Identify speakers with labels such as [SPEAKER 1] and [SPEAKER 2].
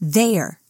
[SPEAKER 1] There.